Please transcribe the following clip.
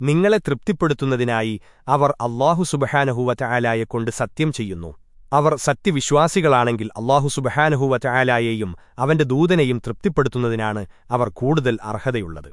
നിങ്ങളെ തൃപ്തിപ്പെടുത്തുന്നതിനായി അവർ അള്ളാഹു സുബഹാനഹുവ കൊണ്ട് സത്യം ചെയ്യുന്നു. അവർ സത്യവിശ്വാസികളാണെങ്കിൽ അള്ളാഹു സുബഹാനഹുവ ചായാലായെയും അവന്റെ ദൂതനെയും തൃപ്തിപ്പെടുത്തുന്നതിനാണ് അവർ കൂടുതൽ അർഹതയുള്ളത്.